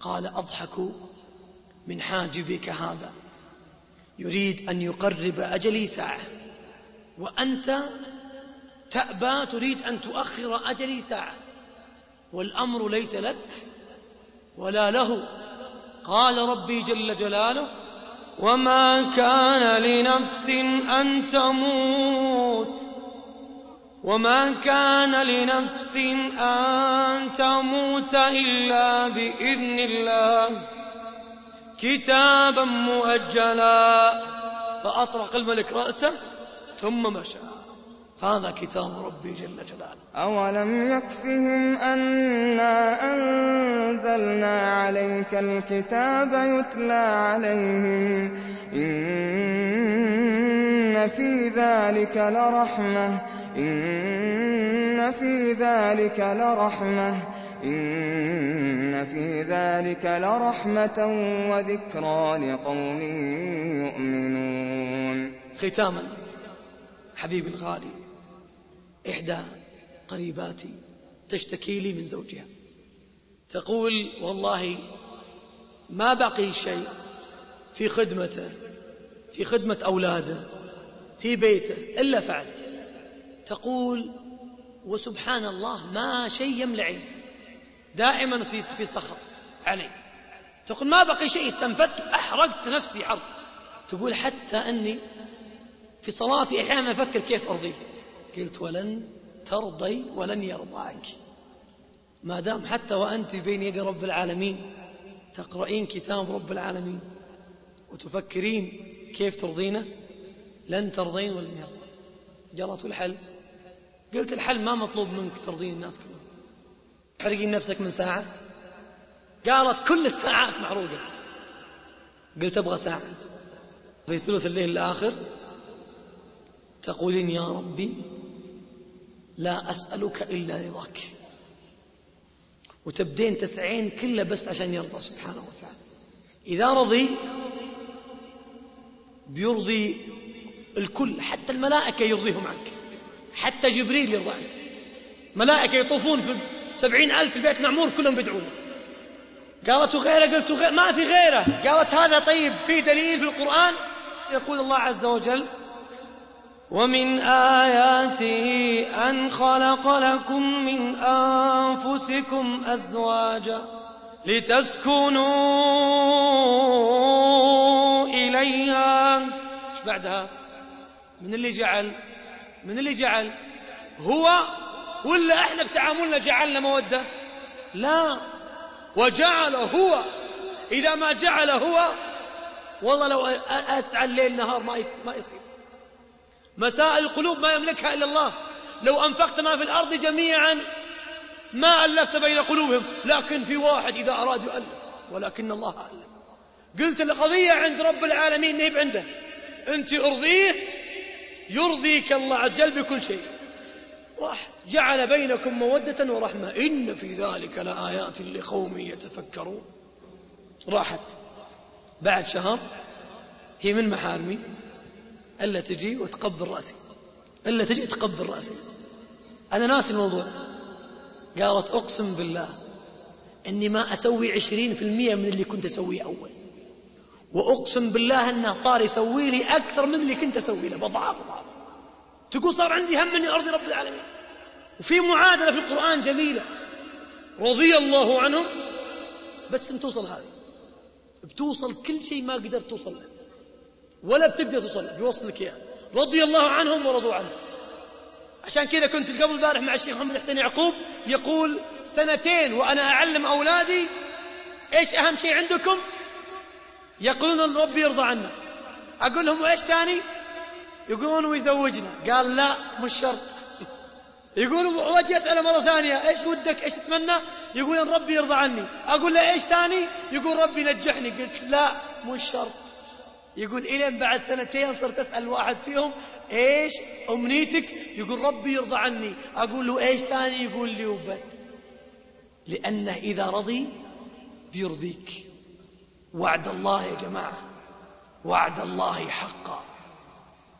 قال أضحك من حاجبك هذا. يريد أن يقرب أجلي ساعة. وأنت تأبى تريد أن تؤخر أجلي ساعة. والأمر ليس لك ولا له. قال ربي جل جلاله وما كان لنفس أن تموت وما كان لنفس أن تموت إلا بإذن الله كتابا مؤجلا. فأطرق الملك رأسه ثم مشى فهذا كتاب ربي جل جلاله. أولم يكفهم أنا أنزلنا عليك الكتاب يتلى عليهم إن في ذلك لرحمة إن في ذلك لرحمة إن في ذلك لرحمة وذكرى لقوم يؤمنون. ختاما حبيبي الغالي. إحدى قريباتي تشتكي لي من زوجها. تقول والله ما بقي شيء في خدمته في خدمة أولاده في بيته إلا فعلت. تقول وسبحان الله ما شيء يملعي دائما في سخط علي. تقول ما بقي شيء استنفدت أحرقت نفسي حرق تقول حتى أني في صلاتي أحيانا أفكر كيف أرضيه. قلت ولن ترضي ولن يرضى عنك. ما دام حتى وأنت بين يدي رب العالمين تقرأين كتاب رب العالمين وتفكرين كيف ترضينه لن ترضين ولن يرضى. قالت الحل. قلت الحل ما مطلوب منك ترضين الناس كلهم. تحرقين نفسك من ساعة. قالت كل الساعات محروقة قلت أبغى ساعة. في ثلث الليل الآخر تقولين يا ربي لا أسألك إلا رضاك. وتبدين تسعين كله بس عشان يرضى سبحانه وتعالى. إذا رضي بيرضي الكل حتى الملائكة يرضيهم عنك. حتى جبريل يرضى عنك. ملائكة يطوفون في سبعين ألف البيت معمور كلهم بيدعون قالت غيره؟ قلت غير ما في غيره. قالت هذا طيب في دليل في القرآن؟ يقول الله عز وجل ومن آياته أن خلق لكم من أنفسكم أزواجا لتسكنوا إليها. إيش بعدها؟ من اللي جعل؟ من اللي جعل؟ هو ولا إحنا بتعاملنا جعلنا مودة؟ لا. وجعل هو. إذا ما جعل هو والله لو أسعى الليل نهار ما ما يصير. مسائل القلوب ما يملكها إلا الله. لو أنفقت ما في الأرض جميعا ما ألفت بين قلوبهم. لكن في واحد إذا أراد يؤلف ولكن الله ألف. قلت القضية عند رب العالمين نيب عنده. أنت أرضيه يرضيك الله عز وجل بكل شيء. واحد جعل بينكم مودة ورحمة. إن في ذلك لآيات لقوم يتفكرون. راحت. بعد شهر هي من محارمي. إلا تجي وتقبل رأسي. إلا تجي تقبل رأسي. أنا ناسي الموضوع. قالت أقسم بالله أني ما أسوي عشرين في المية من اللي كنت أسويه أول. وأقسم بالله أنه صار يسوي لي أكثر من اللي كنت أسوي له. بضعاف ضعف تقول صار عندي هم أني أرضي رب العالمين. وفي معادلة في القرآن جميلة. رضي الله عنهم بس توصل هذه. بتوصل كل شيء ما قدرت توصل له. ولا بتقدر توصل له بيوصل لك إياه. رضي الله عنهم ورضوا عنه. عشان كذا كنت قبل البارح مع الشيخ محمد حسين يعقوب يقول سنتين وأنا أعلم أولادي إيش أهم شيء عندكم؟ يقولون ربي يرضى عنا. أقول لهم وإيش ثاني؟ يقولون ويزوجنا. قال لا مش شرط. يقول واجي اساله مرة ثانية إيش ودك؟ إيش تتمنى؟ يقول ربي يرضى عني. أقول له إيش ثاني؟ يقول ربي نجحني. قلت لا مش شرط. يقول إلين بعد سنتين صرت أسأل واحد فيهم إيش أمنيتك؟ يقول ربي يرضى عني. أقول له إيش ثاني يقول لي وبس. لأنه إذا رضي بيرضيك. وعد الله يا جماعة. وعد الله حقا.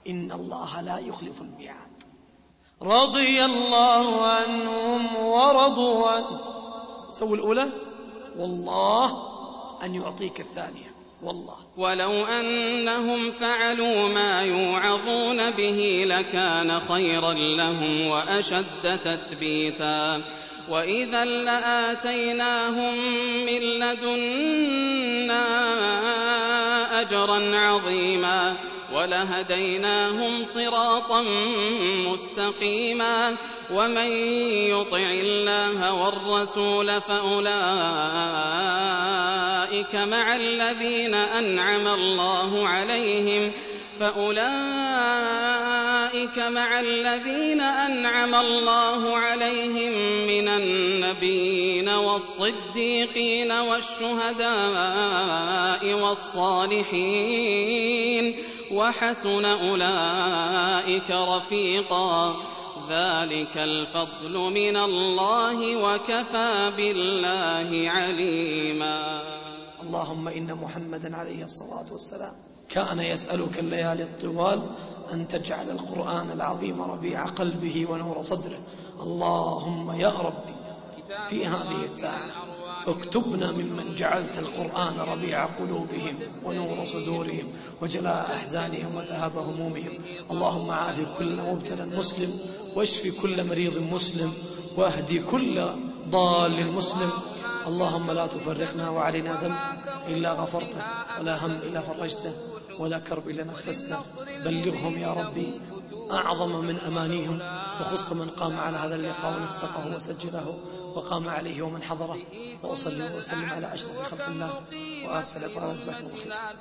إن الله لا يخلف الميعاد. رضي الله عنهم ورضوا عنه. سووا الأولى. والله أن يعطيك الثانية. والله. ولو أنهم فعلوا ما يوعظون به لكان خيرا لهم وأشد تثبيتا. وإذا لآتيناهم من لدنا أجرا عظيما ولهديناهم صراطا مستقيما. ومن يطع الله والرسول فأولئك مع الذين أنعم الله عليهم فأولئك مع الذين أنعم الله عليهم من النبيين والصديقين والشهداء والصالحين وحسن أولئك رفيقا ذلك الفضل من الله وكفى بالله عليما اللهم إن محمدا عليه الصلاة والسلام كان يسألك الليالي الطوال أن تجعل القرآن العظيم ربيع قلبه ونور صدره. اللهم يا ربي في هذه الساعة اكتبنا ممن جعلت القرآن ربيع قلوبهم ونور صدورهم وجلاء أحزانهم وذهاب همومهم. اللهم عاف كل مبتلى مسلم واشف كل مريض مسلم واهدي كل ضال مسلم. اللهم لا تفرقنا وعلينا ذنب إلا غفرته ولا هم إلا فرجته ولا كرب إلا نفسته. بلغهم يا ربي أعظم من أمانيهم وخص من قام على هذا اللقاء ونسقه وسجله وقام عليه ومن حضره. وأصلي وأسلم على أشرف خلق الله وآسف الإطالة جزاكم الله